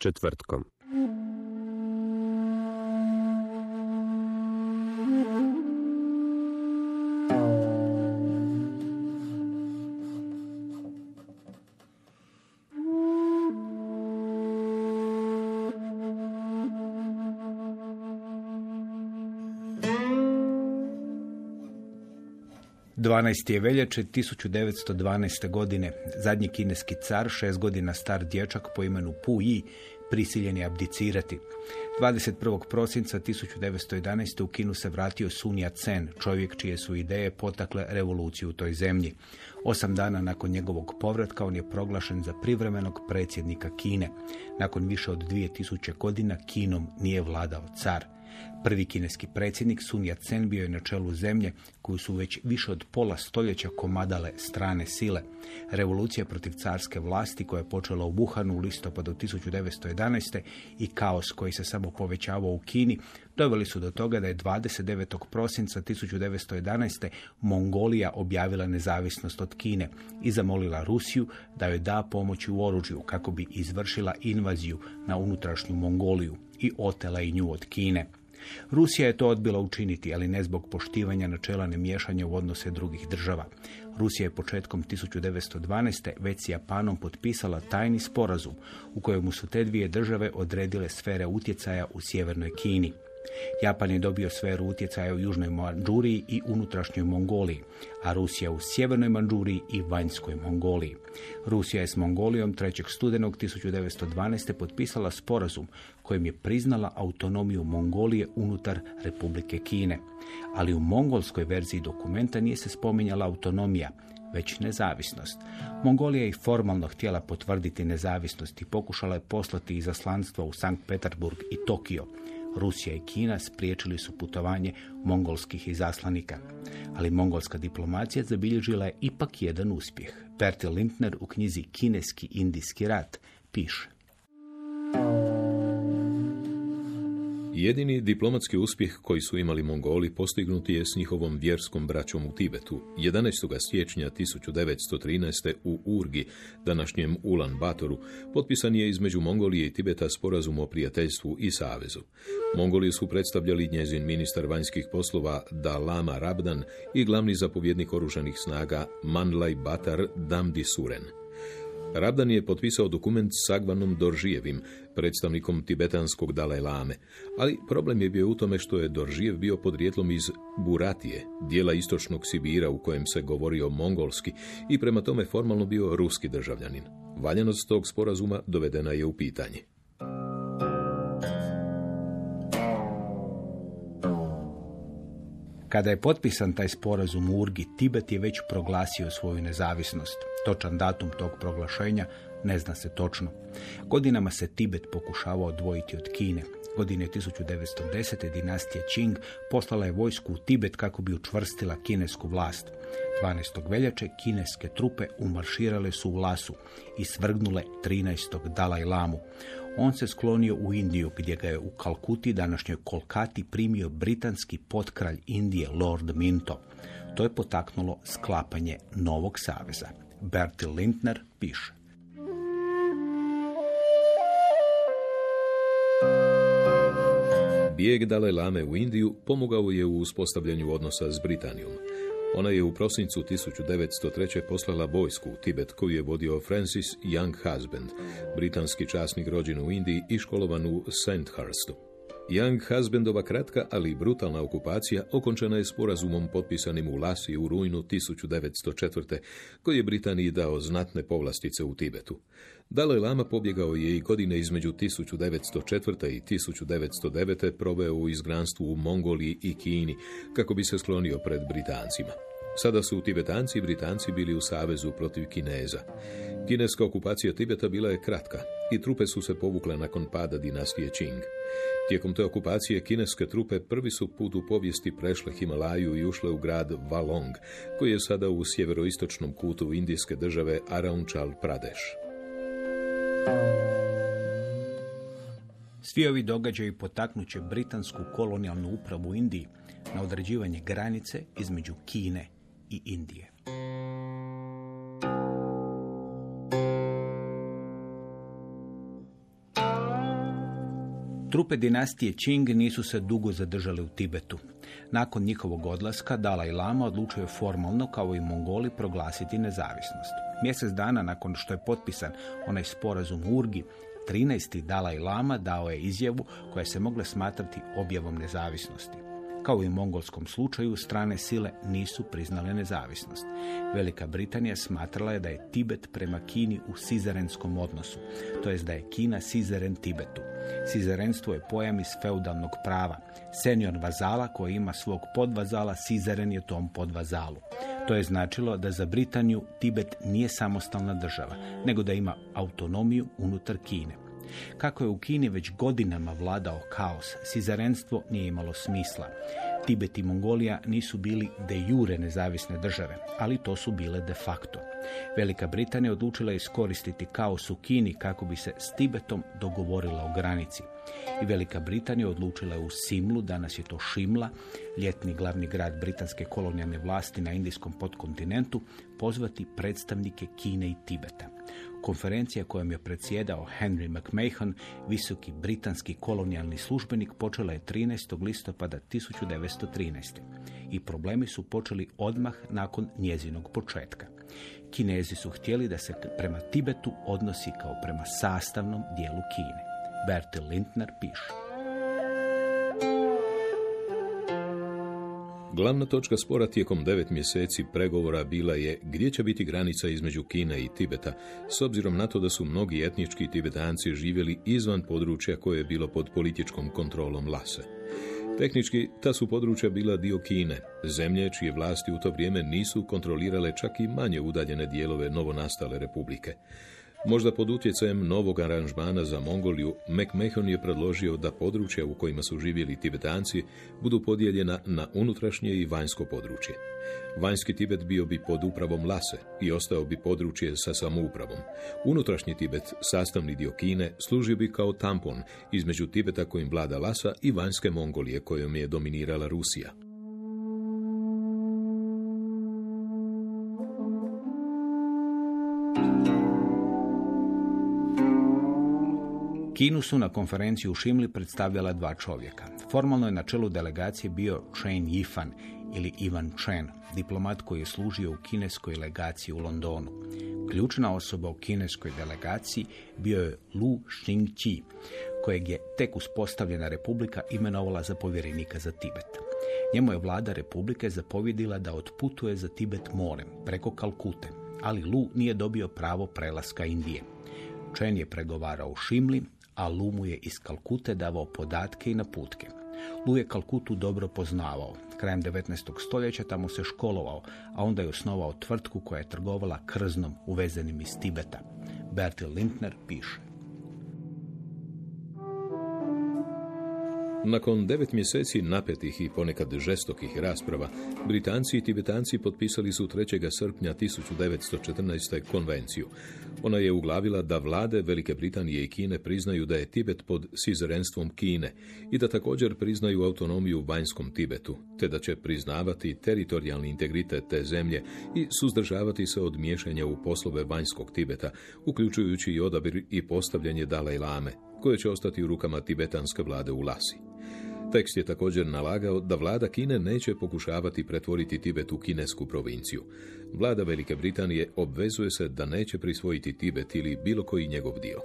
Četvrtkom. Dvanaest je veljače 1912. godine. Zadnji kineski car, šest godina star dječak po imenu Pu Yi, prisiljen je abdicirati. 21. prosinca 1911. u Kinu se vratio Sun Yat-sen, čovjek čije su ideje potakle revoluciju u toj zemlji. Osam dana nakon njegovog povratka on je proglašen za privremenog predsjednika Kine. Nakon više od 2000 godina Kinom nije vladao car. Prvi kineski predsjednik Sun Yat-sen bio je na čelu zemlje koju su već više od pola stoljeća komadale strane sile. Revolucija protiv carske vlasti koja je počela u Wuhanu u listopadu 1911. i kaos koji se samo povećavao u Kini doveli su do toga da je 29. prosinca 1911. Mongolija objavila nezavisnost od Kine i zamolila Rusiju da joj da pomoći u oružju kako bi izvršila invaziju na unutrašnju Mongoliju i otela i nju od Kine. Rusija je to odbila učiniti, ali ne zbog poštivanja načela nemiješanja u odnose drugih država. Rusija je početkom 1912. već s Japanom potpisala tajni sporazum u kojemu su te dvije države odredile sfere utjecaja u sjevernoj Kini. Japan je dobio sferu utjecaja u južnoj Manđuriji i unutrašnjoj Mongoliji, a Rusija u sjevernoj Manđuriji i vanjskoj Mongoliji. Rusija je s Mongolijom 3. studenog 1912. potpisala sporazum kojim je priznala autonomiju Mongolije unutar Republike Kine. Ali u mongolskoj verziji dokumenta nije se spominjala autonomija, već nezavisnost. Mongolija je formalno htjela potvrditi nezavisnost i pokušala je poslati izaslanstvo u Sankt Peterburg i Tokio. Rusija i Kina spriječili su putovanje mongolskih izaslanika. Ali mongolska diplomacija zabilježila je ipak jedan uspjeh. Bertil Lindner u knjizi Kineski indijski rat piše. Jedini diplomatski uspjeh koji su imali Mongoli postignuti je s njihovom vjerskom braćom u Tibetu. 11. siječnja 1913. u Urgi, današnjem Ulan Batoru, potpisan je između Mongolije i Tibeta sporazum o prijateljstvu i savezu. Mongoliju su predstavljali njezin ministar vanjskih poslova Dalama Rabdan i glavni zapovjednik oružanih snaga Manlaj Batar Damdi Suren. Rabdan je potpisao dokument s Agvanom Doržijevim, predstavnikom tibetanskog Dalaj Lame, ali problem je bio u tome što je Doržijev bio podrijetlom iz Buratije, dijela istočnog Sibira u kojem se govorio mongolski i prema tome formalno bio ruski državljanin. Valjanost tog sporazuma dovedena je u pitanje. Kada je potpisan taj sporazum u Urgi, Tibet je već proglasio svoju nezavisnost. Točan datum tog proglašenja ne zna se točno. Godinama se Tibet pokušavao odvojiti od Kine. Godine 1910. dinastija Qing poslala je vojsku u Tibet kako bi učvrstila kinesku vlast. 12. veljače kineske trupe umarširale su u Lasu i svrgnule 13. Dalaj Lamu. On se sklonio u Indiju gdje ga je u Kalkuti, današnjoj Kolkati, primio britanski potkralj Indije Lord Minto. To je potaknulo sklapanje novog saveza. Bertil Lindner piše. Bijeg Dalaj Lame u Indiju pomogao je u uspostavljanju odnosa s Britanijom. Ona je u prosincu 1903. poslala vojsku u Tibet koju je vodio Francis Young Husband, britanski časnik rođen u Indiji i školovan u Sandhurstu. Young Husbandova kratka, ali brutalna okupacija okončena je sporazumom potpisanim u Lasi u rujnu 1904. koji je Britaniji dao znatne povlastice u Tibetu. Dalaj Lama pobjegao je i godine između 1904. i 1909. proveo u izgranstvu u Mongoliji i Kini kako bi se sklonio pred Britancima. Sada su Tibetanci i Britanci bili u savezu protiv Kineza. Kineska okupacija Tibeta bila je kratka i trupe su se povukle nakon pada dinastije Qing. Tijekom te okupacije kineske trupe prvi su put u povijesti prešle Himalaju i ušle u grad Valong, koji je sada u sjeveroistočnom kutu indijske države Arunachal Pradesh. Svi ovi događaji potaknuće britansku kolonijalnu upravu u Indiji na određivanje granice između Kine i Indije. Trupe dinastije Qing nisu se dugo zadržale u Tibetu. Nakon njihovog odlaska Dalaj Lama odlučio je formalno, kao i Mongoli, proglasiti nezavisnost. Mjesec dana nakon što je potpisan onaj sporazum Urgi, 13. Dalaj Lama dao je izjavu koja se mogla smatrati objavom nezavisnosti. Kao i u mongolskom slučaju, strane sile nisu priznale nezavisnost. Velika Britanija smatrala je da je Tibet prema Kini u sizarenskom odnosu, to jest da je Kina sizeren Tibetu. Sizarenstvo je pojam iz feudalnog prava. Senior vazala koji ima svog podvazala, sizaren je tom podvazalu. To je značilo da za Britaniju Tibet nije samostalna država, nego da ima autonomiju unutar Kine. Kako je u Kini već godinama vladao kaos, sizarenstvo nije imalo smisla. Tibet i Mongolija nisu bili de jure nezavisne države, ali to su bile de facto. Velika Britanija odlučila iskoristiti kaos u Kini kako bi se s Tibetom dogovorila o granici. I Velika Britanija odlučila je u Simlu, danas je to Šimla, ljetni glavni grad britanske kolonijalne vlasti na indijskom podkontinentu, pozvati predstavnike Kine i Tibeta. Konferencija kojom je predsjedao Henry McMahon, visoki britanski kolonijalni službenik, počela je 13. listopada 1913. I problemi su počeli odmah nakon njezinog početka. Kinezi su htjeli da se prema Tibetu odnosi kao prema sastavnom dijelu Kine. Bertil Lindner piše. Glavna točka spora tijekom devet mjeseci pregovora bila je gdje će biti granica između Kine i Tibeta, s obzirom na to da su mnogi etnički tibetanci živjeli izvan područja koje je bilo pod političkom kontrolom Lase. Tehnički, ta su područja bila dio Kine, zemlje čije vlasti u to vrijeme nisu kontrolirale čak i manje udaljene dijelove novonastale republike. Možda pod utjecajem novog aranžmana za Mongoliju, McMahon je predložio da područja u kojima su živjeli Tibetanci budu podijeljena na unutrašnje i vanjsko područje. Vanjski Tibet bio bi pod upravom Lase i ostao bi područje sa samoupravom. Unutrašnji Tibet, sastavni dio Kine, služio bi kao tampon između Tibeta kojim vlada Lasa i vanjske Mongolije kojom je dominirala Rusija. Kinu su na konferenciji u Šimli predstavljala dva čovjeka. Formalno je na čelu delegacije bio Chen Yifan ili Ivan Chen, diplomat koji je služio u kineskoj legaciji u Londonu. Ključna osoba u kineskoj delegaciji bio je Lu Xingqi, kojeg je tek uspostavljena republika imenovala za povjerenika za Tibet. Njemu je vlada republike zapovjedila da otputuje za Tibet morem, preko Kalkute, ali Lu nije dobio pravo prelaska Indije. Chen je pregovarao u Šimli, a Lu mu je iz Kalkute davao podatke i naputke. Lu je Kalkutu dobro poznavao. Krajem 19. stoljeća tamo se školovao, a onda je osnovao tvrtku koja je trgovala krznom uvezenim iz Tibeta. Bertil Lindner piše. Nakon devet mjeseci napetih i ponekad žestokih rasprava, Britanci i Tibetanci potpisali su 3. srpnja 1914. konvenciju. Ona je uglavila da vlade Velike Britanije i Kine priznaju da je Tibet pod sizerenstvom Kine i da također priznaju autonomiju vanjskom Tibetu, te da će priznavati teritorijalni integritet te zemlje i suzdržavati se od miješanja u poslove vanjskog Tibeta, uključujući i odabir i postavljanje Dalaj Lame, koje će ostati u rukama tibetanske vlade u Lasi. Tekst je također nalagao da vlada Kine neće pokušavati pretvoriti Tibet u kinesku provinciju. Vlada Velike Britanije obvezuje se da neće prisvojiti Tibet ili bilo koji njegov dio.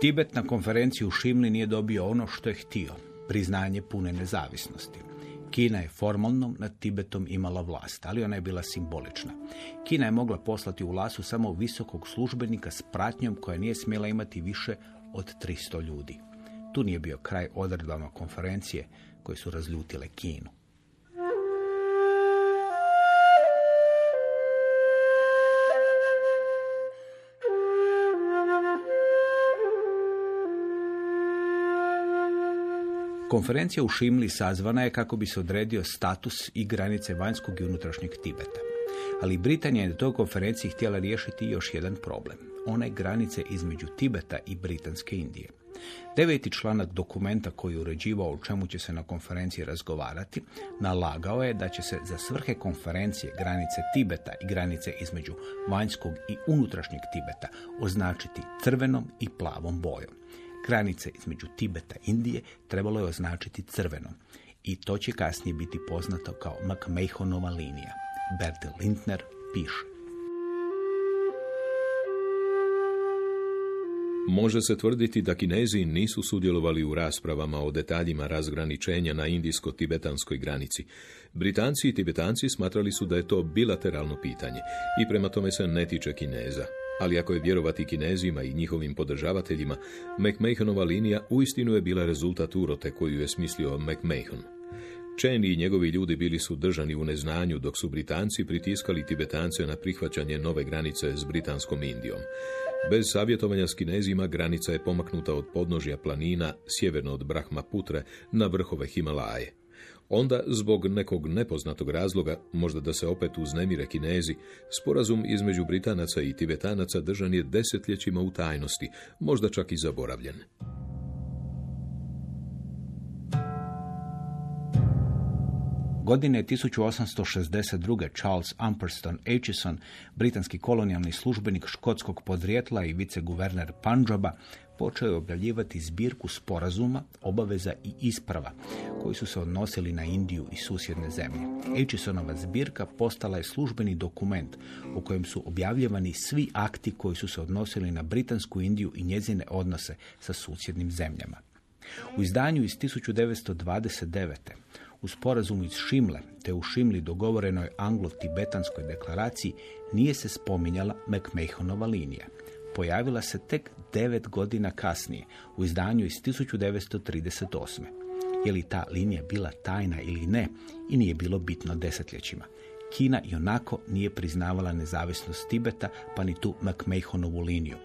Tibet na konferenciji u Šimli nije dobio ono što je htio, priznanje pune nezavisnosti. Kina je formalno nad Tibetom imala vlast, ali ona je bila simbolična. Kina je mogla poslati u Lasu samo visokog službenika s pratnjom koja nije smjela imati više od 300 ljudi. Tu nije bio kraj odredbama konferencije koje su razljutile Kinu. Konferencija u Šimli sazvana je kako bi se odredio status i granice vanjskog i unutrašnjeg Tibeta. Ali Britanija je na toj konferenciji htjela riješiti još jedan problem. One granice između Tibeta i Britanske Indije. Deveti članak dokumenta koji je uređivao o čemu će se na konferenciji razgovarati, nalagao je da će se za svrhe konferencije granice Tibeta i granice između vanjskog i unutrašnjeg Tibeta označiti crvenom i plavom bojom. Granice između Tibeta i Indije trebalo je označiti crvenom i to će kasnije biti poznato kao McMahonova linija. Bertil Lindner piše. Može se tvrditi da Kinezi nisu sudjelovali u raspravama o detaljima razgraničenja na indijsko-tibetanskoj granici. Britanci i Tibetanci smatrali su da je to bilateralno pitanje i prema tome se ne tiče Kineza. Ali ako je vjerovati Kinezima i njihovim podržavateljima, McMahonova linija uistinu je bila rezultat urote koju je smislio McMahon. Chen i njegovi ljudi bili su držani u neznanju dok su Britanci pritiskali Tibetance na prihvaćanje nove granice s Britanskom Indijom. Bez savjetovanja s Kinezima granica je pomaknuta od podnožja planina sjeverno od Brahma Putre na vrhove Himalaje. Onda, zbog nekog nepoznatog razloga, možda da se opet uznemire Kinezi, sporazum između Britanaca i Tibetanaca držan je desetljećima u tajnosti, možda čak i zaboravljen. Godine 1862. Charles Amperston Aitchison, britanski kolonijalni službenik škotskog podrijetla i viceguverner Panjaba, počeo je objavljivati zbirku sporazuma, obaveza i isprava koji su se odnosili na Indiju i susjedne zemlje. Aitchisonova zbirka postala je službeni dokument u kojem su objavljivani svi akti koji su se odnosili na Britansku Indiju i njezine odnose sa susjednim zemljama. U izdanju iz 1929 u sporazumu iz Šimle te u Šimli dogovorenoj anglo-tibetanskoj deklaraciji nije se spominjala McMahonova linija. Pojavila se tek devet godina kasnije u izdanju iz 1938. Je li ta linija bila tajna ili ne i nije bilo bitno desetljećima. Kina i onako nije priznavala nezavisnost Tibeta pa ni tu McMahonovu liniju,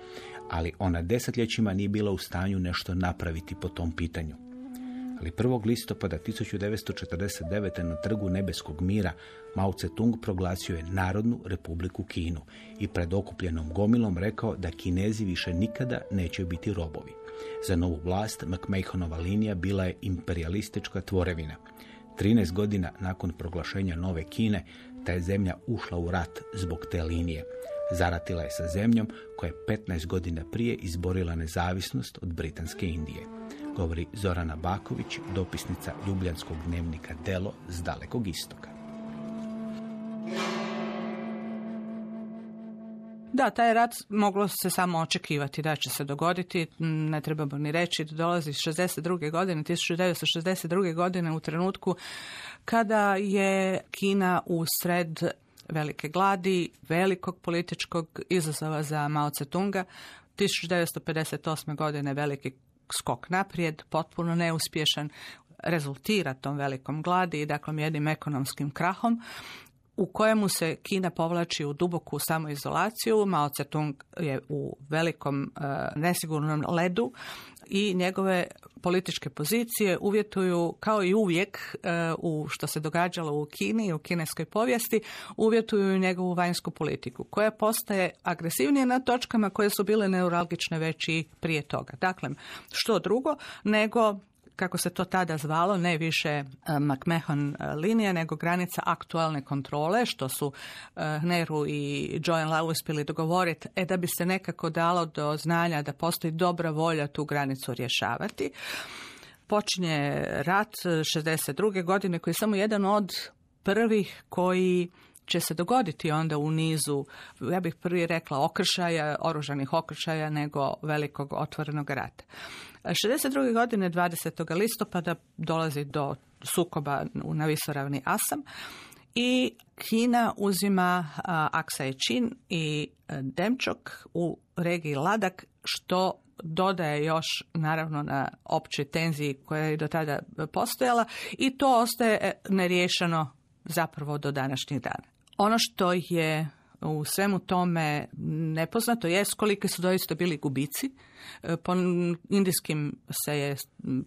ali ona desetljećima nije bila u stanju nešto napraviti po tom pitanju ali 1. listopada 1949. na trgu Nebeskog mira Mao Tse-tung proglasio je Narodnu republiku Kinu i pred okupljenom gomilom rekao da Kinezi više nikada neće biti robovi. Za novu vlast McMahonova linija bila je imperialistička tvorevina. 13 godina nakon proglašenja nove Kine, ta je zemlja ušla u rat zbog te linije. Zaratila je sa zemljom koja je 15 godina prije izborila nezavisnost od Britanske Indije govori Zorana Baković, dopisnica Ljubljanskog dnevnika Delo s dalekog istoka. Da, taj rat moglo se samo očekivati da će se dogoditi. Ne trebamo ni reći dolazi iz 62. godine, 1962. godine u trenutku kada je Kina u sred velike gladi, velikog političkog izazova za Mao Tse-tunga. 1958. godine veliki skok naprijed, potpuno neuspješan, rezultira tom velikom gladi i dakle jednim ekonomskim krahom u kojemu se Kina povlači u duboku samoizolaciju. Mao Tse-tung je u velikom e, nesigurnom ledu i njegove političke pozicije uvjetuju, kao i uvijek e, u što se događalo u Kini i u kineskoj povijesti, uvjetuju njegovu vanjsku politiku, koja postaje agresivnije na točkama koje su bile neuralgične već i prije toga. Dakle, što drugo nego kako se to tada zvalo, ne više e, McMahon e, linija, nego granica aktualne kontrole, što su e, Neru i Joan Lau uspjeli dogovoriti, e da bi se nekako dalo do znanja da postoji dobra volja tu granicu rješavati. Počinje rat 62. godine koji je samo jedan od prvih koji će se dogoditi onda u nizu, ja bih prvi rekla okršaja, oružanih okršaja, nego velikog otvorenog rata. 62. godine 20. listopada dolazi do sukoba na visoravni Asam i Kina uzima Aksa i i Demčok u regiji Ladak, što dodaje još naravno na općoj tenziji koja je do tada postojala i to ostaje neriješeno zapravo do današnjih dana. Ono što je u svemu tome nepoznato jest kolike su doista bili gubici. E, po indijskim se je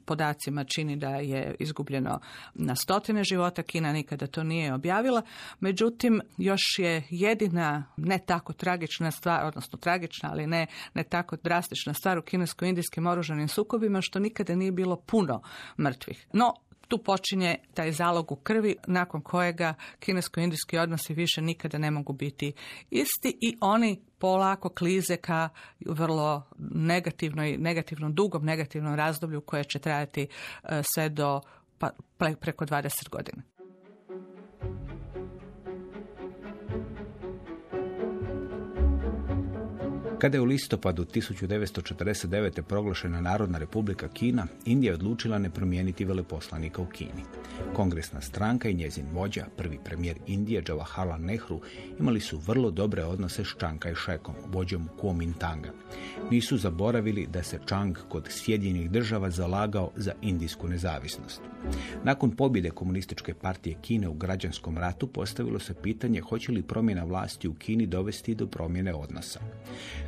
podacima čini da je izgubljeno na stotine života, Kina nikada to nije objavila, međutim još je jedina ne tako tragična stvar, odnosno tragična, ali ne, ne tako drastična stvar u kinesko-indijskim oružanim sukobima što nikada nije bilo puno mrtvih. No, tu počinje taj zalog u krvi nakon kojega kinesko-indijski odnosi više nikada ne mogu biti isti i oni polako klize ka vrlo negativnoj, negativnom, dugom negativnom razdoblju koje će trajati e, sve do pa, preko 20 godina. Kada je u listopadu 1949. proglašena Narodna republika Kina, Indija je odlučila ne promijeniti veleposlanika u Kini. Kongresna stranka i njezin vođa, prvi premijer Indije, Jawaharlal Nehru, imali su vrlo dobre odnose s Čanka i Šekom, vođom Kuomintanga. Nisu zaboravili da se Čang kod Sjedinjenih država zalagao za indijsku nezavisnost. Nakon pobjede komunističke partije Kine u građanskom ratu postavilo se pitanje hoće li promjena vlasti u Kini dovesti do promjene odnosa.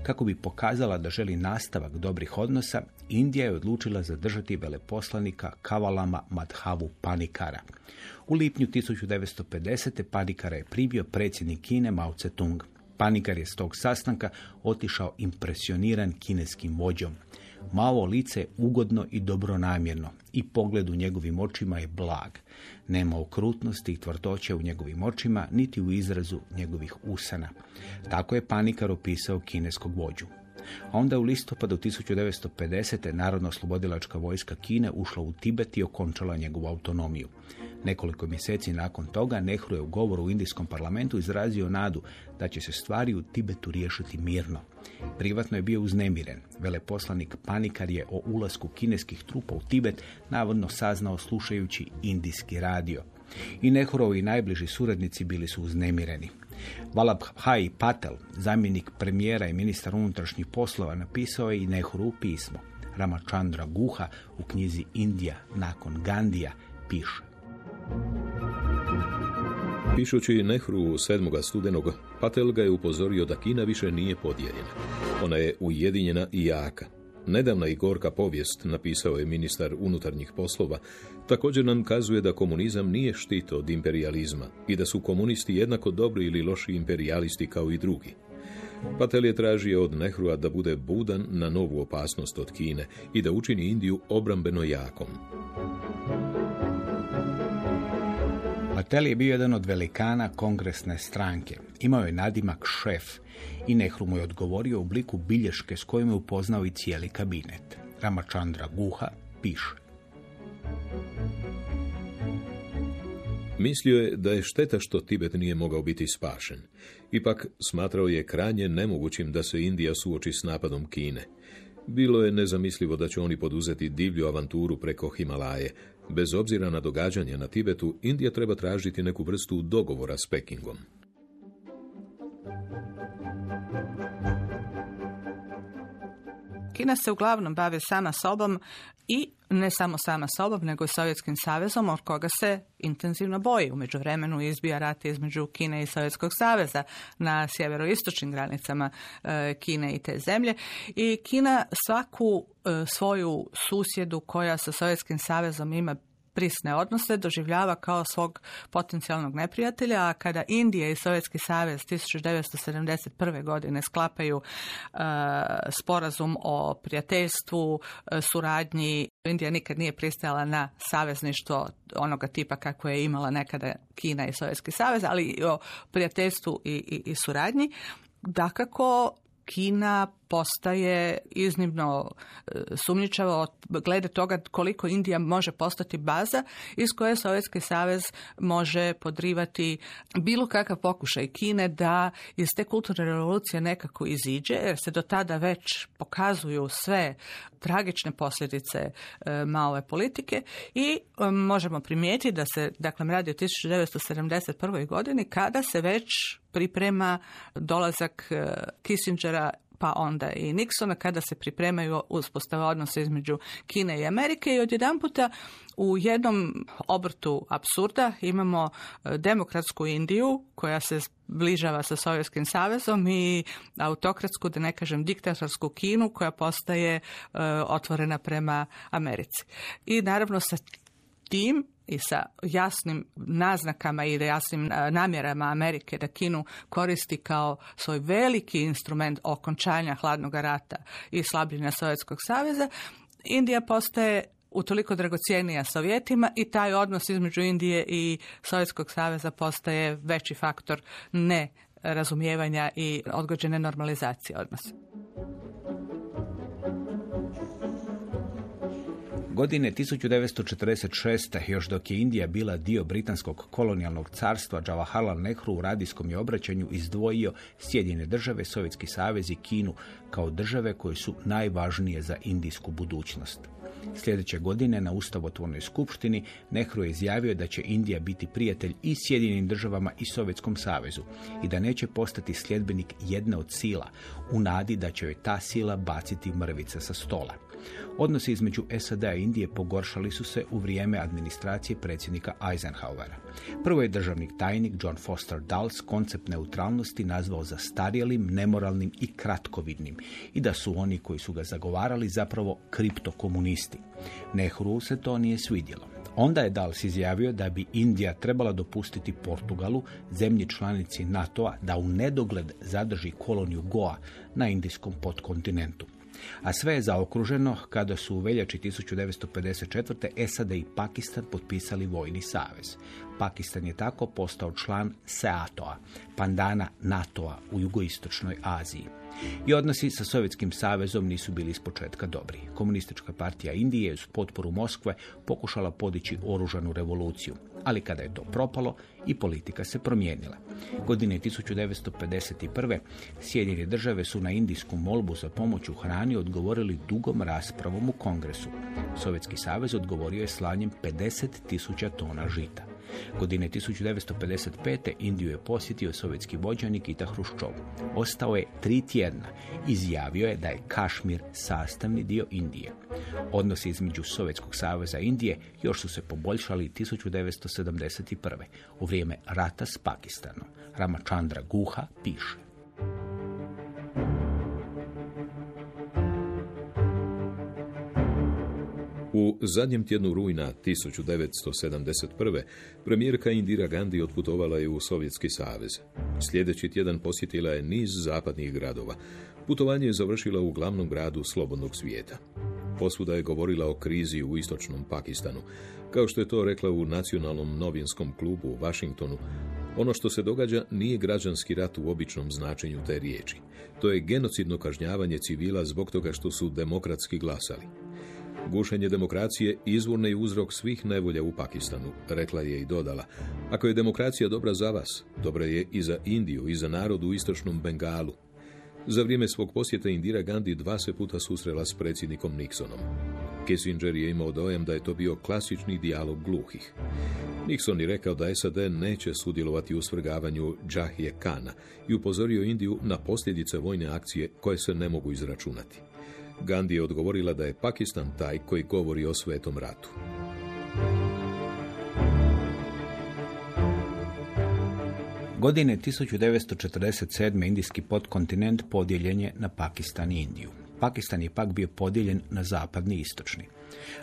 Kako bi pokazala da želi nastavak dobrih odnosa, Indija je odlučila zadržati veleposlanika Kavalama Madhavu Panikara. U lipnju 1950. Panikara je pribio predsjednik Kine Mao Tse-tung. Panikar je s tog sastanka otišao impresioniran kineskim vođom. Malo lice ugodno i dobronamjerno i pogled u njegovim očima je blag. Nema okrutnosti i tvrdoće u njegovim očima, niti u izrazu njegovih usana. Tako je Panikar opisao kineskog vođu. A onda u listopadu 1950. Narodno-slobodilačka vojska Kine ušla u Tibet i okončala njegovu autonomiju. Nekoliko mjeseci nakon toga Nehru je u govoru u Indijskom parlamentu izrazio nadu da će se stvari u Tibetu riješiti mirno. Privatno je bio uznemiren. Veleposlanik Panikar je o ulasku kineskih trupa u Tibet navodno saznao slušajući indijski radio. I Nehruovi najbliži suradnici bili su uznemireni. Hai Patel, zamjenik premijera i ministar unutrašnjih poslova, napisao je i Nehru pismo. Ramachandra Guha u knjizi Indija nakon Gandija piše. Pišući Nehru 7. studenog, Patel ga je upozorio da Kina više nije podijeljena. Ona je ujedinjena i jaka. Nedavna i gorka povijest, napisao je ministar unutarnjih poslova, također nam kazuje da komunizam nije štit od imperializma i da su komunisti jednako dobri ili loši imperialisti kao i drugi. Patel je tražio od Nehrua da bude budan na novu opasnost od Kine i da učini Indiju obrambeno jakom. Patel je bio jedan od velikana kongresne stranke. Imao je nadimak šef i Nehru mu je odgovorio u obliku bilješke s kojom je upoznao i cijeli kabinet. Ramachandra Guha piše. Mislio je da je šteta što Tibet nije mogao biti spašen. Ipak smatrao je krajnje nemogućim da se Indija suoči s napadom Kine. Bilo je nezamislivo da će oni poduzeti divlju avanturu preko Himalaje. Bez obzira na događanja na Tibetu, Indija treba tražiti neku vrstu dogovora s Pekingom. Kina se uglavnom bave sama sobom i ne samo sama sobom, nego i Sovjetskim savezom, od koga se intenzivno boji. U međuvremenu izbija rat između Kine i Sovjetskog saveza na sjeveroistočnim granicama e, Kine i te zemlje. I Kina svaku e, svoju susjedu koja sa Sovjetskim savezom ima prisne odnose doživljava kao svog potencijalnog neprijatelja, a kada Indija i Sovjetski savez 1971. godine sklapaju e, sporazum o prijateljstvu, e, suradnji, Indija nikad nije pristajala na savezništvo onoga tipa kako je imala nekada Kina i Sovjetski savez, ali i o prijateljstvu i, i, i suradnji. Dakako, Kina postaje iznimno e, sumnjičavo glede toga koliko Indija može postati baza iz koje Sovjetski savez može podrivati bilo kakav pokušaj Kine da iz te kulturne revolucije nekako iziđe, jer se do tada već pokazuju sve tragične posljedice e, Maove politike i e, možemo primijetiti da se, dakle, radi o 1971. godini kada se već priprema dolazak Kissingera pa onda i Nixona kada se pripremaju uspostava odnosa između Kine i Amerike i odjedanputa u jednom obrtu apsurda imamo e, demokratsku Indiju koja se bližava sa Sovjetskim savezom i autokratsku, da ne kažem diktatorsku Kinu koja postaje e, otvorena prema Americi. I naravno sa tim i sa jasnim naznakama i jasnim namjerama Amerike da Kinu koristi kao svoj veliki instrument okončanja hladnog rata i slabljenja Sovjetskog saveza, Indija postaje utoliko dragocijenija Sovjetima i taj odnos između Indije i Sovjetskog saveza postaje veći faktor ne razumijevanja i odgođene normalizacije odnosa. Godine 1946. još dok je Indija bila dio britanskog kolonijalnog carstva, Jawaharlal Nehru u radijskom je obraćanju izdvojio Sjedine države, Sovjetski savez i Kinu kao države koje su najvažnije za indijsku budućnost. Sljedeće godine na Ustavotvornoj skupštini Nehru je izjavio da će Indija biti prijatelj i Sjedinim državama i Sovjetskom savezu i da neće postati sljedbenik jedne od sila u nadi da će joj ta sila baciti mrvice sa stola. Odnosi između SAD i Indije pogoršali su se u vrijeme administracije predsjednika Eisenhowera. Prvo je državnik tajnik John Foster Dulles koncept neutralnosti nazvao zastarjelim, nemoralnim i kratkovidnim i da su oni koji su ga zagovarali zapravo kriptokomunisti. Nehru se to nije svidjelo. Onda je Dals izjavio da bi Indija trebala dopustiti Portugalu, zemlji članici NATO-a, da u nedogled zadrži koloniju Goa na indijskom podkontinentu. A sve je zaokruženo kada su u veljači 1954. SAD i Pakistan potpisali vojni savez. Pakistan je tako postao član SEATO-a, pandana NATO-a u jugoistočnoj Aziji. I odnosi sa Sovjetskim savezom nisu bili iz početka dobri. Komunistička partija Indije uz potporu Moskve pokušala podići oružanu revoluciju, ali kada je to propalo i politika se promijenila. Godine 1951. Sjedinjene države su na indijsku molbu za pomoć u hrani odgovorili dugom raspravom u kongresu. Sovjetski savez odgovorio je slanjem 50 tisuća tona žita. Godine 1955. Indiju je posjetio sovjetski vođa Nikita Hruščov. Ostao je tri tjedna. Izjavio je da je Kašmir sastavni dio Indije. Odnosi između Sovjetskog saveza Indije još su se poboljšali 1971. u vrijeme rata s Pakistanom. Ramachandra Guha piše. U zadnjem tjednu rujna 1971. premijerka Indira Gandhi otputovala je u Sovjetski savez. Sljedeći tjedan posjetila je niz zapadnih gradova. Putovanje je završila u glavnom gradu slobodnog svijeta. Posvuda je govorila o krizi u istočnom Pakistanu. Kao što je to rekla u nacionalnom novinskom klubu u Washingtonu, ono što se događa nije građanski rat u običnom značenju te riječi. To je genocidno kažnjavanje civila zbog toga što su demokratski glasali. Gušenje demokracije izvorni uzrok svih nevolja u Pakistanu, rekla je i dodala. Ako je demokracija dobra za vas, dobra je i za Indiju i za narod u istočnom Bengalu. Za vrijeme svog posjeta Indira Gandhi dva se puta susrela s predsjednikom Nixonom. Kissinger je imao dojam da je to bio klasični dijalog gluhih. Nixon je rekao da SAD neće sudjelovati u svrgavanju Džahije Kana i upozorio Indiju na posljedice vojne akcije koje se ne mogu izračunati. Gandhi je odgovorila da je Pakistan taj koji govori o svetom ratu. Godine 1947. indijski podkontinent podijeljen je na Pakistan i Indiju. Pakistan je pak bio podijeljen na zapadni i istočni.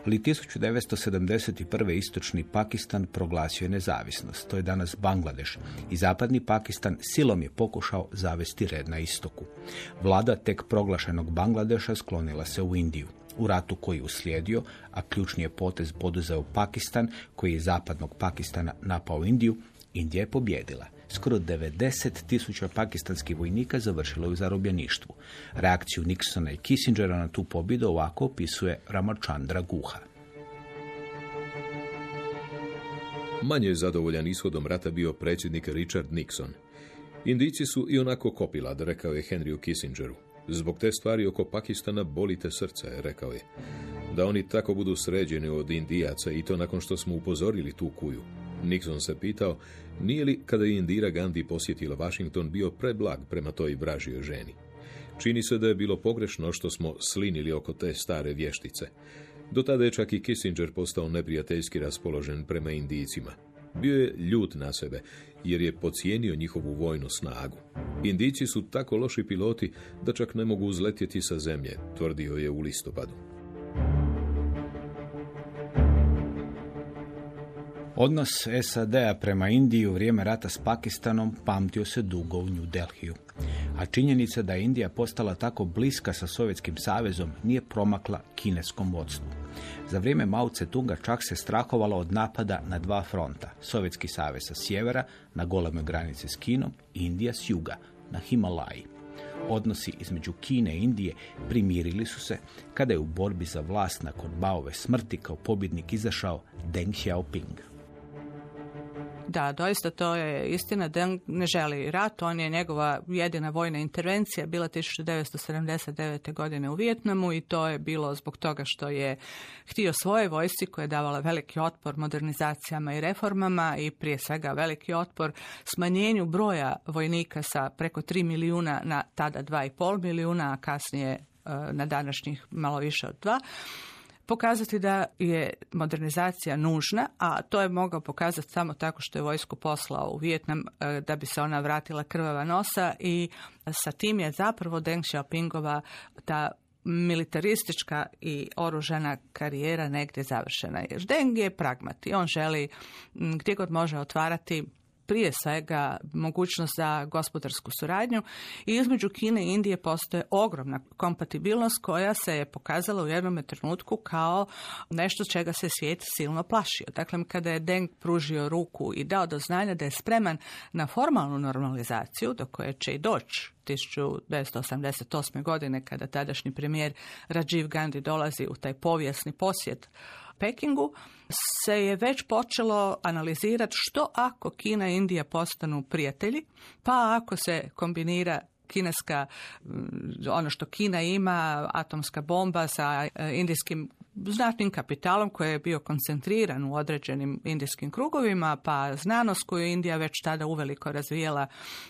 Ali 1971. istočni Pakistan proglasio je nezavisnost. To je danas Bangladeš. I zapadni Pakistan silom je pokušao zavesti red na istoku. Vlada tek proglašenog Bangladeša sklonila se u Indiju. U ratu koji je uslijedio, a ključni je potez poduzeo Pakistan, koji je zapadnog Pakistana napao Indiju, Indija je pobjedila. Skoro 90 tisuća pakistanskih vojnika završilo u zarobljeništvu. Reakciju Nixona i Kissingera na tu pobjedu ovako opisuje Ramachandra Guha. Manje je zadovoljan ishodom rata bio predsjednik Richard Nixon. Indici su i onako kopilad, rekao je Henryu Kissingeru. Zbog te stvari oko Pakistana bolite srce, rekao je. Da oni tako budu sređeni od Indijaca i to nakon što smo upozorili tu kuju. Nixon se pitao, nije li kada je Indira Gandhi posjetila Washington bio preblag prema toj vražijoj ženi. Čini se da je bilo pogrešno što smo slinili oko te stare vještice. Do tada je čak i Kissinger postao neprijateljski raspoložen prema Indijcima. Bio je ljut na sebe, jer je pocijenio njihovu vojnu snagu. Indijci su tako loši piloti da čak ne mogu uzletjeti sa zemlje, tvrdio je u listopadu. Odnos SAD-a prema Indiji u vrijeme rata s Pakistanom pamtio se dugo u New Delhiju. A činjenica da je Indija postala tako bliska sa Sovjetskim savezom nije promakla kineskom vodstvu. Za vrijeme Mao Tse-tunga čak se strahovalo od napada na dva fronta. Sovjetski savez sa sjevera, na golemoj granici s Kinom, i Indija s juga, na Himalaji. Odnosi između Kine i Indije primirili su se kada je u borbi za vlast nakon Baove smrti kao pobjednik izašao Deng Xiaoping. Da, doista to je istina. Deng ne želi rat, on je njegova jedina vojna intervencija bila 1979. godine u Vijetnamu i to je bilo zbog toga što je htio svoje vojsci koje je davala veliki otpor modernizacijama i reformama i prije svega veliki otpor smanjenju broja vojnika sa preko 3 milijuna na tada 2,5 milijuna, a kasnije e, na današnjih malo više od dva pokazati da je modernizacija nužna, a to je mogao pokazati samo tako što je vojsku poslao u Vijetnam e, da bi se ona vratila krvava nosa i sa tim je zapravo Deng Xiaopingova ta militaristička i oružana karijera negdje završena. Jer Deng je pragmat i on želi gdje god može otvarati prije svega mogućnost za gospodarsku suradnju i između Kine i Indije postoje ogromna kompatibilnost koja se je pokazala u jednom trenutku kao nešto čega se svijet silno plašio. Dakle, kada je Deng pružio ruku i dao do znanja da je spreman na formalnu normalizaciju, do koje će i doći 1988. godine kada tadašnji premijer Rajiv Gandhi dolazi u taj povijesni posjet Pekingu, se je već počelo analizirati što ako Kina i Indija postanu prijatelji, pa ako se kombinira kineska, ono što Kina ima, atomska bomba sa e, indijskim znatnim kapitalom koji je bio koncentriran u određenim indijskim krugovima, pa znanost koju je Indija već tada uveliko razvijela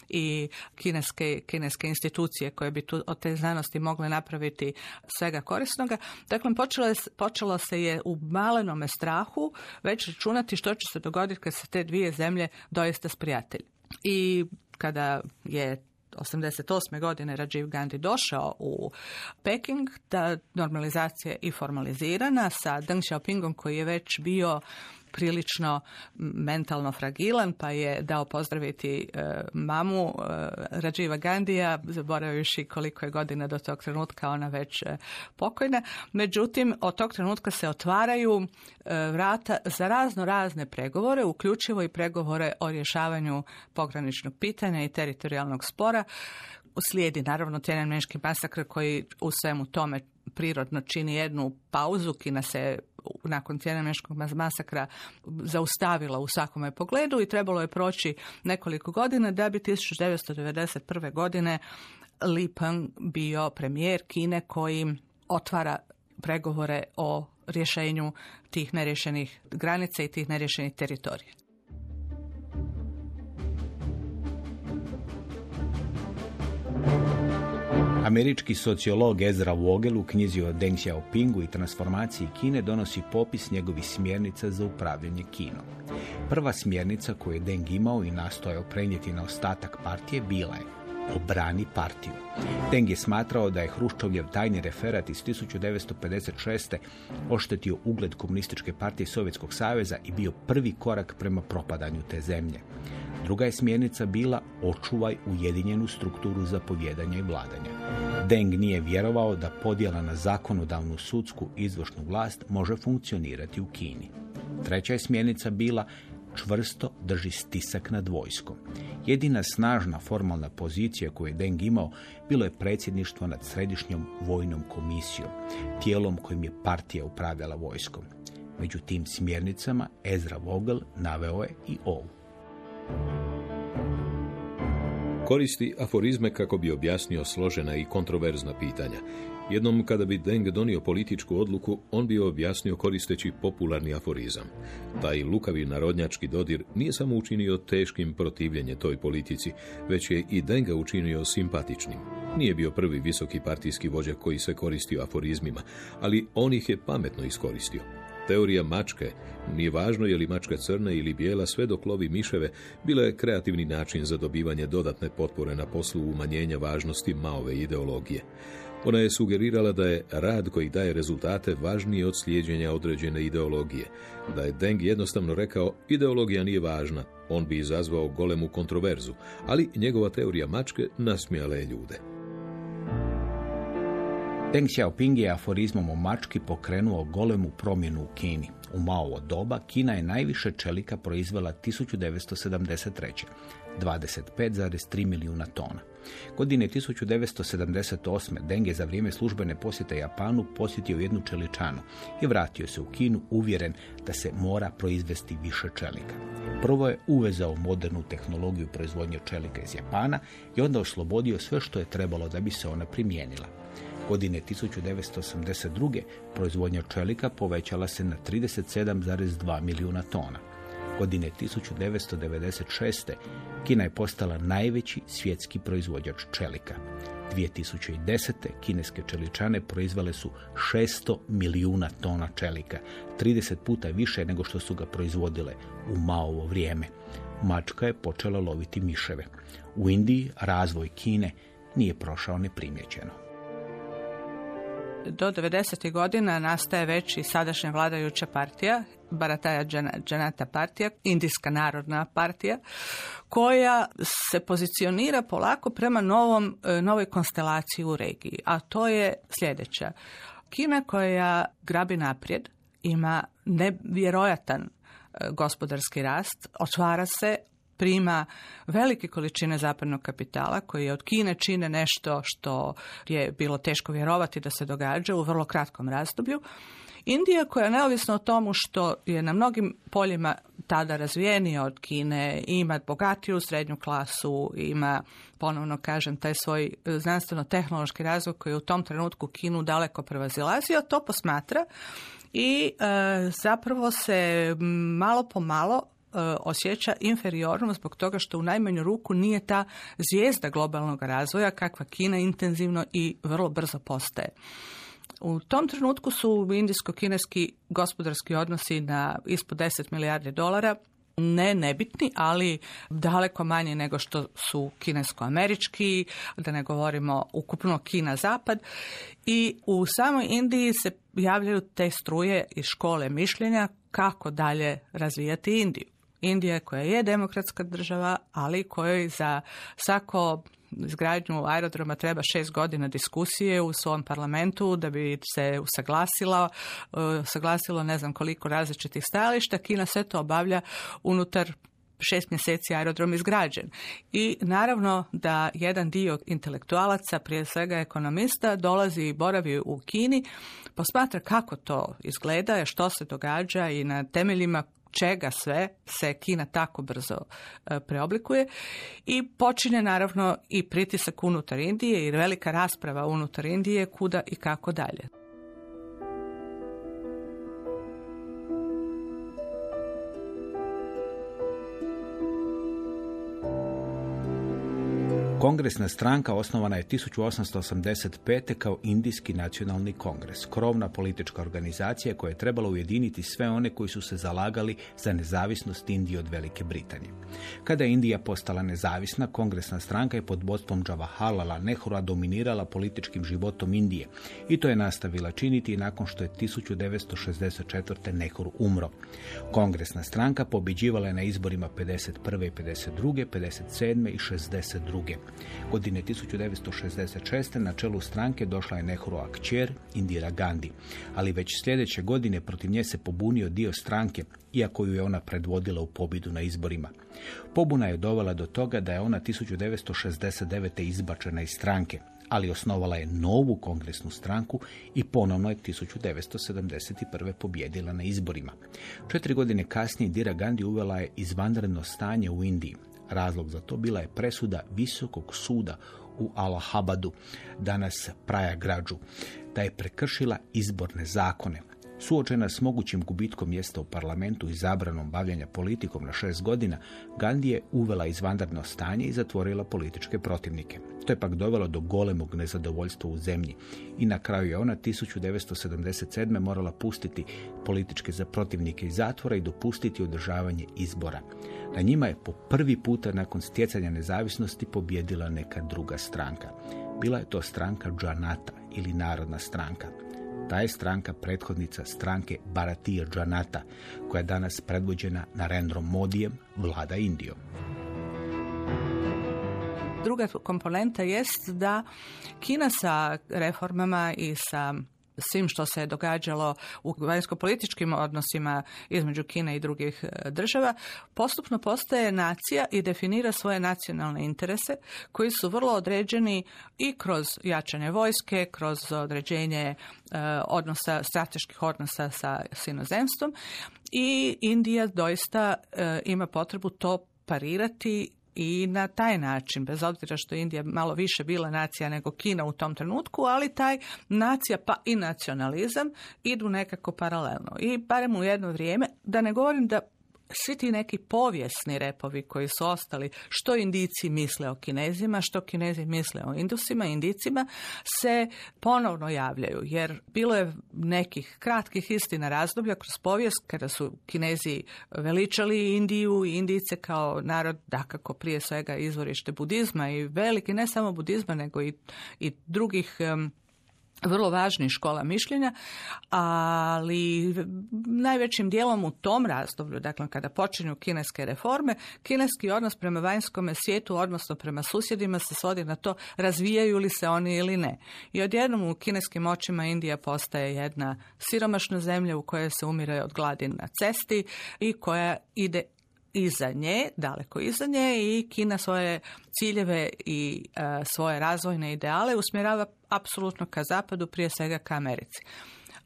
i kineske, kineske institucije koje bi tu od te znanosti mogle napraviti svega korisnoga. Dakle, počelo, počelo se je u malenome strahu već računati što će se dogoditi kad se te dvije zemlje doista sprijatelji. I kada je 88. godine Rajiv Gandhi došao u Peking, da normalizacija i formalizirana sa Deng Xiaopingom koji je već bio prilično mentalno fragilan, pa je dao pozdraviti e, mamu e, Rajiva Gandija, zaboravivši koliko je godina do tog trenutka ona već e, pokojna. Međutim, od tog trenutka se otvaraju vrata za razno razne pregovore, uključivo i pregovore o rješavanju pograničnog pitanja i teritorijalnog spora. Slijedi naravno Tiananmenski masakr koji u svemu tome prirodno čini jednu pauzu. Kina se nakon Tiananmenskog masakra zaustavila u svakome pogledu i trebalo je proći nekoliko godina da bi 1991. godine Li Peng bio premijer Kine koji otvara pregovore o rješenju tih nerješenih granica i tih nerješenih teritorija. Američki sociolog Ezra Vogel u knjizi o Deng Xiaopingu i transformaciji Kine donosi popis njegovih smjernica za upravljanje Kinom. Prva smjernica koju je Deng imao i nastojao prenijeti na ostatak partije bila je obrani partiju. Deng je smatrao da je Hruščovljev tajni referat iz 1956. oštetio ugled komunističke partije Sovjetskog saveza i bio prvi korak prema propadanju te zemlje. Druga je smjernica bila očuvaj ujedinjenu strukturu zapovjedanja i vladanja. Deng nije vjerovao da podjela na zakonodavnu sudsku izvršnu vlast može funkcionirati u Kini. Treća je smjernica bila čvrsto drži stisak nad vojskom. Jedina snažna formalna pozicija koju je Deng imao bilo je predsjedništvo nad središnjom vojnom komisijom, tijelom kojim je partija upravljala vojskom. Među tim smjernicama Ezra Vogel naveo je i ovu. Koristi aforizme kako bi objasnio složena i kontroverzna pitanja. Jednom kada bi Deng donio političku odluku, on bi objasnio koristeći popularni aforizam. Taj lukavi narodnjački dodir nije samo učinio teškim protivljenje toj politici, već je i Denga učinio simpatičnim. Nije bio prvi visoki partijski vođa koji se koristio aforizmima, ali on ih je pametno iskoristio. Teorija mačke, nije važno je li mačka crna ili bijela, sve dok lovi miševe, bila je kreativni način za dobivanje dodatne potpore na poslu umanjenja važnosti Maove ideologije. Ona je sugerirala da je rad koji daje rezultate važniji od slijedjenja određene ideologije. Da je Deng jednostavno rekao, ideologija nije važna, on bi izazvao golemu kontroverzu, ali njegova teorija mačke nasmijala je ljude. Deng Xiaoping je aforizmom o mački pokrenuo golemu promjenu u Kini. U Maovo doba Kina je najviše čelika proizvela 1973. 25,3 milijuna tona. Godine 1978. Deng je za vrijeme službene posjete Japanu posjetio jednu čeličanu i vratio se u Kinu uvjeren da se mora proizvesti više čelika. Prvo je uvezao modernu tehnologiju proizvodnje čelika iz Japana i onda oslobodio sve što je trebalo da bi se ona primijenila. Godine 1982. proizvodnja čelika povećala se na 37,2 milijuna tona. Godine 1996. Kina je postala najveći svjetski proizvođač čelika. 2010. kineske čeličane proizvale su 600 milijuna tona čelika, 30 puta više nego što su ga proizvodile u Maovo vrijeme. Mačka je počela loviti miševe. U Indiji razvoj Kine nije prošao neprimjećeno do 90. godina nastaje već i sadašnja vladajuća partija, Barataja Džanata partija, Indijska narodna partija, koja se pozicionira polako prema novom, e, novoj konstelaciji u regiji, a to je sljedeća. Kina koja grabi naprijed, ima nevjerojatan e, gospodarski rast, otvara se, prima velike količine zapadnog kapitala koji od Kine čine nešto što je bilo teško vjerovati da se događa u vrlo kratkom razdoblju. Indija koja neovisno o tomu što je na mnogim poljima tada razvijenija od Kine, ima bogatiju srednju klasu, ima, ponovno kažem, taj svoj znanstveno-tehnološki razvoj koji je u tom trenutku Kinu daleko prevazilazio, to posmatra i e, zapravo se malo po malo E, osjeća inferiorno zbog toga što u najmanju ruku nije ta zvijezda globalnog razvoja kakva Kina intenzivno i vrlo brzo postaje. U tom trenutku su indijsko-kineski gospodarski odnosi na ispod 10 milijardi dolara, ne nebitni, ali daleko manje nego što su kinesko-američki, da ne govorimo ukupno Kina-Zapad. I u samoj Indiji se javljaju te struje iz škole mišljenja kako dalje razvijati Indiju. Indija koja je demokratska država, ali kojoj za svako izgradnju aerodroma treba šest godina diskusije u svom parlamentu da bi se usaglasilo, usaglasilo ne znam koliko različitih stajališta. Kina sve to obavlja unutar šest mjeseci aerodrom izgrađen. I naravno da jedan dio intelektualaca, prije svega ekonomista, dolazi i boravi u Kini, posmatra kako to izgleda, što se događa i na temeljima čega sve se Kina tako brzo e, preoblikuje i počinje naravno i pritisak unutar Indije i velika rasprava unutar Indije kuda i kako dalje. Kongresna stranka osnovana je 1885. kao Indijski nacionalni kongres, krovna politička organizacija koja je trebala ujediniti sve one koji su se zalagali za nezavisnost Indije od Velike Britanije. Kada je Indija postala nezavisna, kongresna stranka je pod vodstvom Jawaharlala Nehrua dominirala političkim životom Indije i to je nastavila činiti nakon što je 1964. Nehru umro. Kongresna stranka pobjeđivala je na izborima 51. i 52., 57. i 62. Godine 1966. na čelu stranke došla je Nehrova kćer Indira Gandhi, ali već sljedeće godine protiv nje se pobunio dio stranke, iako ju je ona predvodila u pobjedu na izborima. Pobuna je dovela do toga da je ona 1969. izbačena iz stranke, ali osnovala je novu kongresnu stranku i ponovno je 1971. pobjedila na izborima. Četiri godine kasnije Dira Gandhi uvela je izvanredno stanje u Indiji. Razlog za to bila je presuda Visokog suda u Allahabadu, danas Praja građu, da je prekršila izborne zakone. Suočena s mogućim gubitkom mjesta u parlamentu i zabranom bavljanja politikom na šest godina, Gandhi je uvela izvanredno stanje i zatvorila političke protivnike. To je pak dovelo do golemog nezadovoljstva u zemlji i na kraju je ona 1977. morala pustiti političke protivnike iz zatvora i dopustiti održavanje izbora. Na njima je po prvi puta nakon stjecanja nezavisnosti pobjedila neka druga stranka. Bila je to stranka Džanata ili Narodna stranka. Ta je stranka prethodnica stranke Baratija Džanata, koja je danas predvođena Narendrom Modijem, vlada Indijom. Druga komponenta jest da Kina sa reformama i sa svim što se je događalo u vanjsko-političkim odnosima između Kine i drugih e, država, postupno postaje nacija i definira svoje nacionalne interese koji su vrlo određeni i kroz jačanje vojske, kroz određenje e, odnosa, strateških odnosa sa, s inozemstvom. I Indija doista e, ima potrebu to parirati i na taj način, bez obzira što je Indija malo više bila nacija nego Kina u tom trenutku, ali taj nacija pa i nacionalizam idu nekako paralelno. I barem u jedno vrijeme, da ne govorim da svi ti neki povijesni repovi koji su ostali, što indici misle o kinezima, što kinezi misle o indusima, indicima, se ponovno javljaju. Jer bilo je nekih kratkih istina razdoblja kroz povijest kada su kinezi veličali Indiju i Indice kao narod, dakako prije svega izvorište budizma i veliki, ne samo budizma, nego i, i drugih vrlo važnih škola mišljenja, ali najvećim dijelom u tom razdoblju, dakle kada počinju kineske reforme, kineski odnos prema vanjskom svijetu, odnosno prema susjedima se svodi na to razvijaju li se oni ili ne. I odjednom u kineskim očima Indija postaje jedna siromašna zemlja u kojoj se umire od gladi na cesti i koja ide iza nje, daleko iza nje i Kina svoje ciljeve i e, svoje razvojne ideale usmjerava apsolutno ka zapadu, prije svega ka Americi.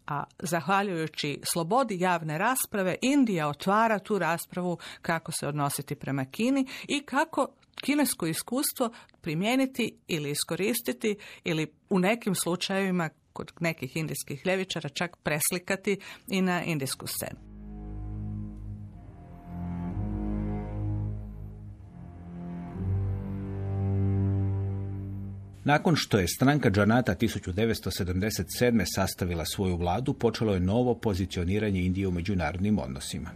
A zahvaljujući slobodi javne rasprave, Indija otvara tu raspravu kako se odnositi prema Kini i kako kinesko iskustvo primijeniti ili iskoristiti ili u nekim slučajevima kod nekih indijskih ljevičara čak preslikati i na indijsku scenu. Nakon što je stranka Džanata 1977. sastavila svoju vladu, počelo je novo pozicioniranje Indije u međunarodnim odnosima.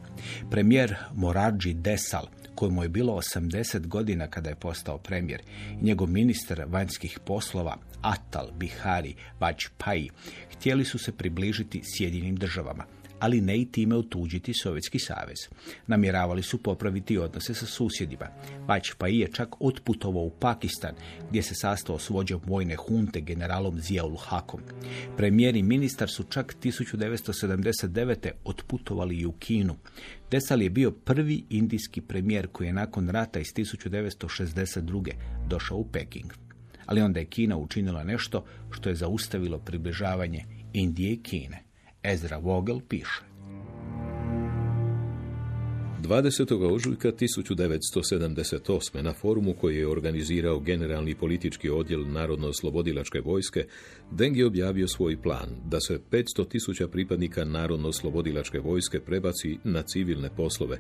Premijer Morarji Desal, kojemu je bilo 80 godina kada je postao premijer, i njegov ministar vanjskih poslova Atal Bihari Vajpayee htjeli su se približiti Sjedinim državama – ali ne i time otuđiti Sovjetski savez. Namjeravali su popraviti odnose sa susjedima. pa je čak otputovao u Pakistan, gdje se sastao s vođom vojne hunte generalom Ziaul Hakom. Premijer i ministar su čak 1979. otputovali i u Kinu. Desal je bio prvi indijski premijer koji je nakon rata iz 1962. došao u Peking. Ali onda je Kina učinila nešto što je zaustavilo približavanje Indije i Kine. Ezra Vogel piše. 20. ožujka 1978. na forumu koji je organizirao generalni politički odjel Narodno-oslobodilačke vojske, Deng je objavio svoj plan da se 500 tisuća pripadnika Narodno-oslobodilačke vojske prebaci na civilne poslove.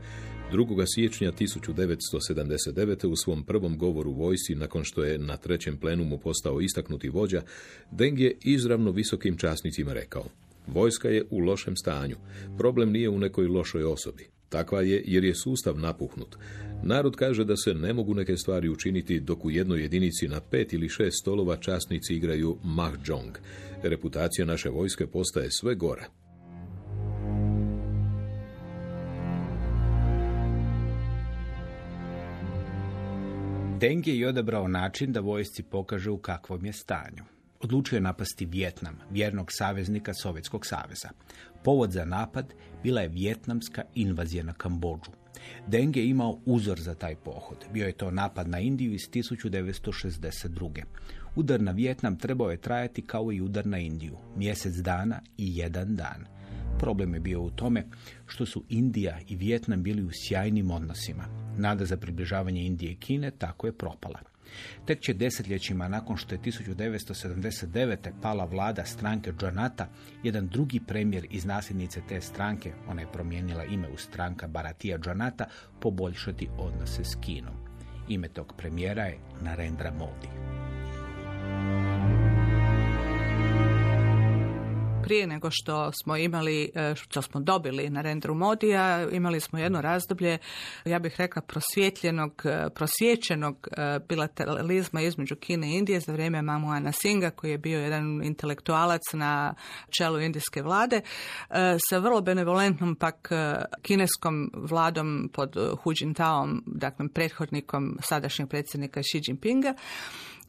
2. siječnja 1979. u svom prvom govoru vojsi, nakon što je na trećem plenumu postao istaknuti vođa, Deng je izravno visokim časnicima rekao Vojska je u lošem stanju. Problem nije u nekoj lošoj osobi. Takva je jer je sustav napuhnut. Narod kaže da se ne mogu neke stvari učiniti dok u jednoj jedinici na pet ili šest stolova časnici igraju mahjong. Reputacija naše vojske postaje sve gora. Deng je i odabrao način da vojsci pokaže u kakvom je stanju. Odlučio je napasti Vjetnam, vjernog saveznika Sovjetskog saveza. Povod za napad bila je vjetnamska invazija na Kambođu. Deng je imao uzor za taj pohod. Bio je to napad na Indiju iz 1962. Udar na Vjetnam trebao je trajati kao i udar na Indiju, mjesec dana i jedan dan. Problem je bio u tome što su Indija i Vjetnam bili u sjajnim odnosima. Nada za približavanje Indije i Kine tako je propala. Tek će desetljećima nakon što je 1979. pala vlada stranke Džanata, jedan drugi premijer iz nasljednice te stranke, ona je promijenila ime u stranka Baratija Džanata, poboljšati odnose s Kinom. Ime tog premijera je Narendra Modi. Prije nego što smo imali, e, što smo dobili na Rendru Modija, imali smo jedno razdoblje, ja bih rekla, prosvjetljenog, e, prosvjećenog e, bilateralizma između Kine i Indije za vrijeme Mamuana Singa, koji je bio jedan intelektualac na čelu indijske vlade, sa vrlo benevolentnom pak kineskom vladom pod Hu Jintaom, dakle prethodnikom sadašnjeg predsjednika Xi Jinpinga,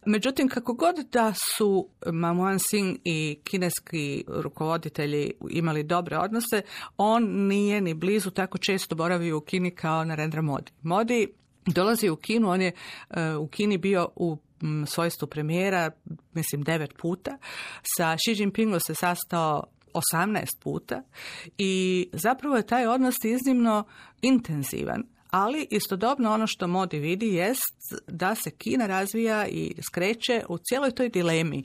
Međutim, kako god da su Mamuan Singh i kineski rukovoditelji imali dobre odnose, on nije ni blizu tako često boravio u Kini kao Narendra Modi. Modi dolazi u Kinu, on je e, u Kini bio u svojstvu premijera, mislim, devet puta. Sa Xi Jinpingom se sastao 18 puta i zapravo je taj odnos iznimno intenzivan ali istodobno ono što Modi vidi jest da se Kina razvija i skreće u cijeloj toj dilemi.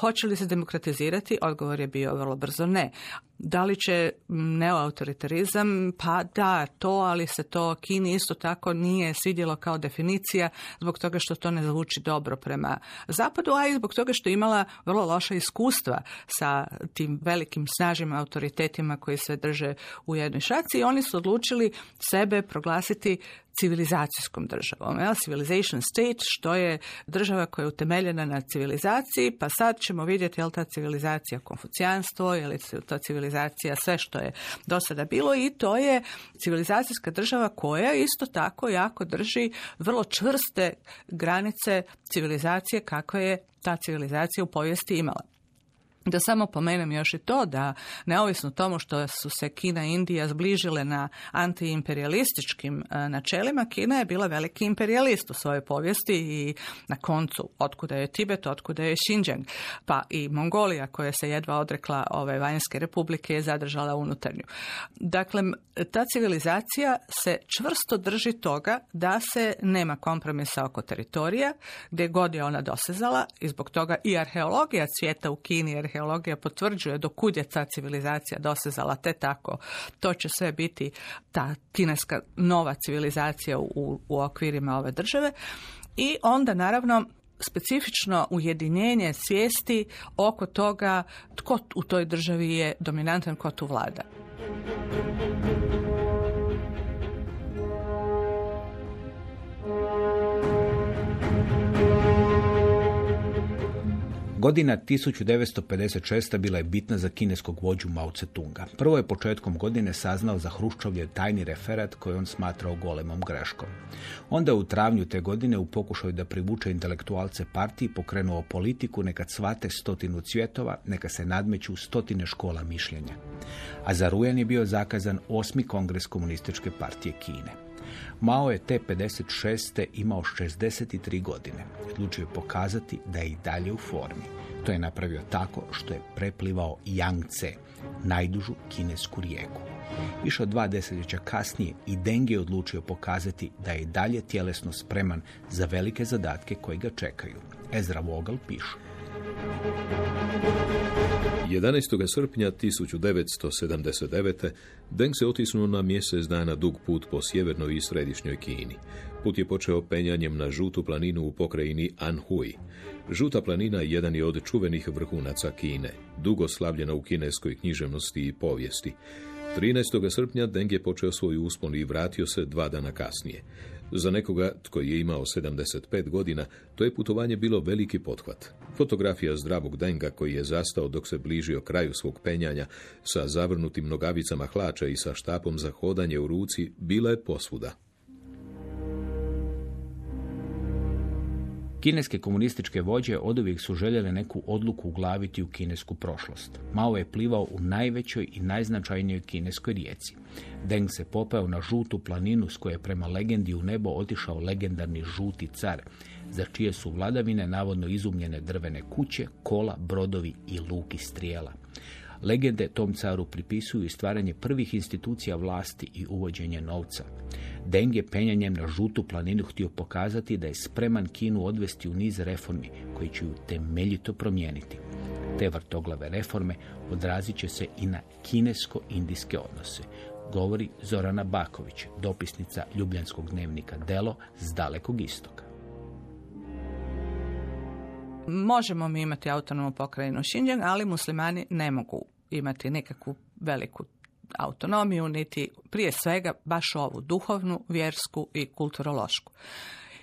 hoće li se demokratizirati? Odgovor je bio vrlo brzo ne. Da li će neoautoritarizam? Pa da, to, ali se to Kini isto tako nije svidjelo kao definicija zbog toga što to ne zvuči dobro prema zapadu, a i zbog toga što je imala vrlo loša iskustva sa tim velikim snažima autoritetima koji se drže u jednoj šaci i oni su odlučili sebe proglasiti civilizacijskom državom. Ja? Civilization state, što je država koja je utemeljena na civilizaciji, pa sad ćemo vidjeti je li ta civilizacija konfucijanstvo, je li ta civilizacija sve što je do sada bilo i to je civilizacijska država koja isto tako jako drži vrlo čvrste granice civilizacije kako je ta civilizacija u povijesti imala. Da samo pomenem još i to da neovisno tomu što su se Kina i Indija zbližile na antiimperialističkim e, načelima, Kina je bila veliki imperialist u svojoj povijesti i na koncu otkuda je Tibet, otkuda je Xinjiang, pa i Mongolija koja se jedva odrekla ove vanjske republike je zadržala unutarnju. Dakle, ta civilizacija se čvrsto drži toga da se nema kompromisa oko teritorija, gdje god je ona dosezala i zbog toga i arheologija svijeta u Kini, arheologija potvrđuje do kud je ta civilizacija dosezala, te tako. To će sve biti ta kineska nova civilizacija u, u okvirima ove države. I onda naravno specifično ujedinjenje svijesti oko toga tko u toj državi je dominantan, tko tu vlada. Godina 1956. bila je bitna za kineskog vođu Mao Tse-tunga. Prvo je početkom godine saznao za Hruščovljev tajni referat koji on smatrao golemom greškom. Onda u travnju te godine u pokušaju da privuče intelektualce partiji pokrenuo politiku neka cvate stotinu cvjetova, neka se nadmeću stotine škola mišljenja. A za rujan je bio zakazan osmi kongres komunističke partije Kine. Mao je te 56. imao 63 godine. Odlučio je pokazati da je i dalje u formi. To je napravio tako što je preplivao Yangtze, najdužu kinesku rijeku. Više od dva desetljeća kasnije i Deng je odlučio pokazati da je i dalje tjelesno spreman za velike zadatke koji ga čekaju. Ezra Vogel piše. 11. srpnja 1979. Deng se otisnuo na mjesec dana dug put po sjevernoj i središnjoj Kini. Put je počeo penjanjem na žutu planinu u pokrajini Anhui. Žuta planina jedan je od čuvenih vrhunaca Kine, dugo slavljena u kineskoj književnosti i povijesti. 13. srpnja Deng je počeo svoj uspon i vratio se dva dana kasnije. Za nekoga tko je imao 75 godina, to je putovanje bilo veliki pothvat. Fotografija zdravog denga koji je zastao dok se bližio kraju svog penjanja sa zavrnutim nogavicama hlača i sa štapom za hodanje u ruci bila je posvuda. Kineske komunističke vođe oduvijek su željele neku odluku uglaviti u kinesku prošlost. Mao je plivao u najvećoj i najznačajnijoj kineskoj rijeci. Deng se popeo na žutu planinu s koje je prema legendi u nebo otišao legendarni žuti car, za čije su vladavine navodno izumljene drvene kuće, kola, brodovi i luki strijela. Legende tom caru pripisuju i stvaranje prvih institucija vlasti i uvođenje novca. Deng je penjanjem na žutu planinu htio pokazati da je spreman Kinu odvesti u niz reformi koji će ju temeljito promijeniti. Te vrtoglave reforme odrazit će se i na kinesko-indijske odnose, govori Zorana Baković, dopisnica Ljubljanskog dnevnika Delo s dalekog istoka. Možemo mi imati autonomnu pokrajinu Xinjiang, ali muslimani ne mogu imati nikakvu veliku autonomiju, niti prije svega baš ovu duhovnu, vjersku i kulturološku.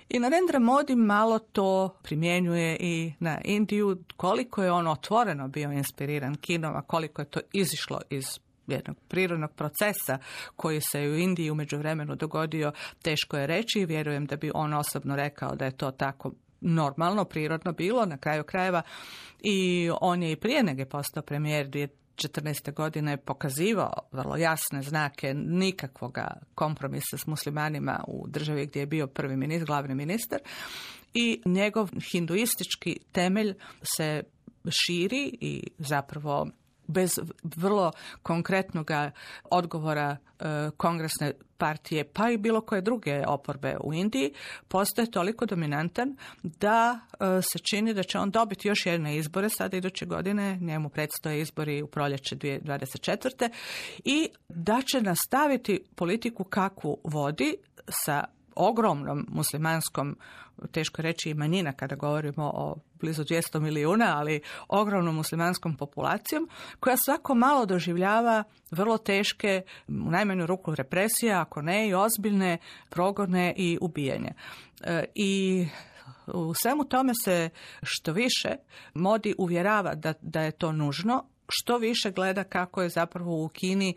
I Narendra Modi malo to primjenjuje i na Indiju, koliko je on otvoreno bio inspiriran Kinom, a koliko je to izišlo iz jednog prirodnog procesa koji se u Indiji u međuvremenu dogodio, teško je reći i vjerujem da bi on osobno rekao da je to tako normalno, prirodno bilo na kraju krajeva i on je i prije nego je postao premijer 2014. godine pokazivao vrlo jasne znake nikakvoga kompromisa s muslimanima u državi gdje je bio prvi ministar, glavni ministar i njegov hinduistički temelj se širi i zapravo bez vrlo konkretnog odgovora e, kongresne partije pa i bilo koje druge oporbe u Indiji postaje toliko dominantan da e, se čini da će on dobiti još jedne izbore sada iduće godine, njemu predstoje izbori u proljeće 2024. i da će nastaviti politiku kakvu vodi sa ogromnom muslimanskom, teško reći i manjina kada govorimo o blizu 200 milijuna, ali ogromnom muslimanskom populacijom, koja svako malo doživljava vrlo teške, u najmanju ruku represije, ako ne i ozbiljne progone i ubijanje. I u svemu tome se što više Modi uvjerava da, da je to nužno, što više gleda kako je zapravo u Kini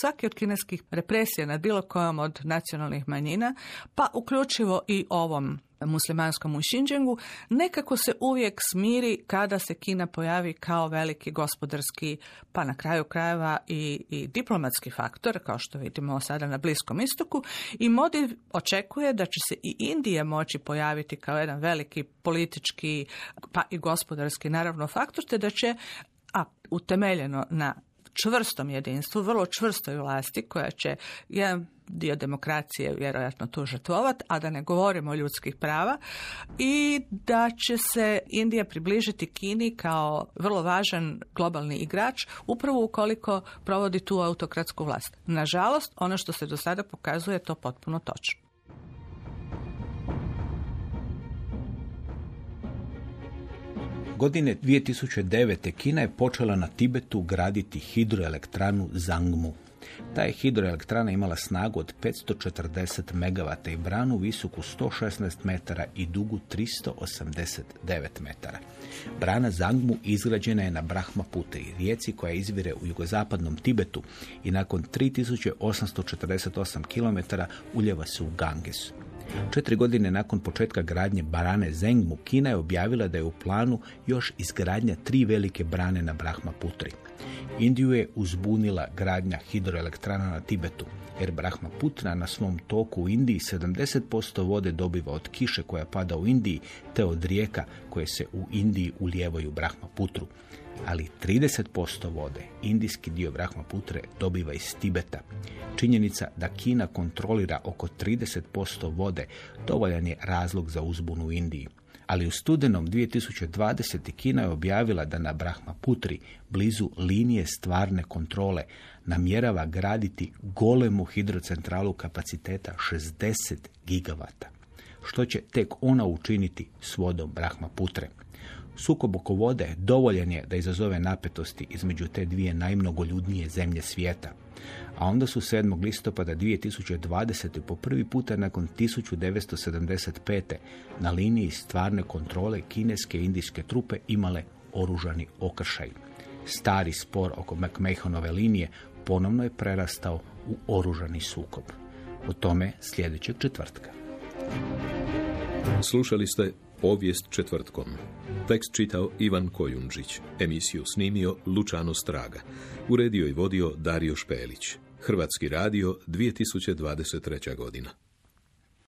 svaki od kineskih represija nad bilo kojom od nacionalnih manjina, pa uključivo i ovom muslimanskom u Xinjiangu, nekako se uvijek smiri kada se Kina pojavi kao veliki gospodarski, pa na kraju krajeva i, i diplomatski faktor, kao što vidimo sada na Bliskom istoku, i Modi očekuje da će se i Indija moći pojaviti kao jedan veliki politički, pa i gospodarski naravno faktor, te da će a utemeljeno na čvrstom jedinstvu, vrlo čvrstoj vlasti koja će jedan dio demokracije vjerojatno tu žrtvovat, a da ne govorimo o ljudskih prava i da će se Indija približiti Kini kao vrlo važan globalni igrač upravo ukoliko provodi tu autokratsku vlast. Nažalost, ono što se do sada pokazuje je to potpuno točno. Godine 2009. Kina je počela na Tibetu graditi hidroelektranu Zangmu. Ta je hidroelektrana imala snagu od 540 MW i branu visoku 116 metara i dugu 389 metara. Brana Zangmu izgrađena je na Brahmaputri, rijeci koja izvire u jugozapadnom Tibetu i nakon 3848 km uljeva se u Ganges. Četiri godine nakon početka gradnje barane Zengmu, Kina je objavila da je u planu još izgradnja tri velike brane na Brahma Putri. Indiju je uzbunila gradnja hidroelektrana na Tibetu, jer Brahma Putra na svom toku u Indiji 70% vode dobiva od kiše koja pada u Indiji, te od rijeka koje se u Indiji ulijevaju Brahma Putru ali 30% vode, indijski dio Brahmaputre, dobiva iz Tibeta. Činjenica da Kina kontrolira oko 30% vode dovoljan je razlog za uzbunu u Indiji. Ali u studenom 2020. Kina je objavila da na Brahmaputri, blizu linije stvarne kontrole, namjerava graditi golemu hidrocentralu kapaciteta 60 gigavata. Što će tek ona učiniti s vodom Brahmaputre? Sukob oko vode dovoljan je da izazove napetosti između te dvije najmnogoljudnije zemlje svijeta. A onda su 7. listopada 2020. po prvi puta nakon 1975. na liniji stvarne kontrole kineske i indijske trupe imale oružani okršaj. Stari spor oko McMahonove linije ponovno je prerastao u oružani sukob. O tome sljedećeg četvrtka. Slušali ste Povijest četvrtkom. Tekst čitao Ivan Kojundžić. Emisiju snimio Lučano Straga. Uredio i vodio Dario Špelić. Hrvatski radio 2023. godina.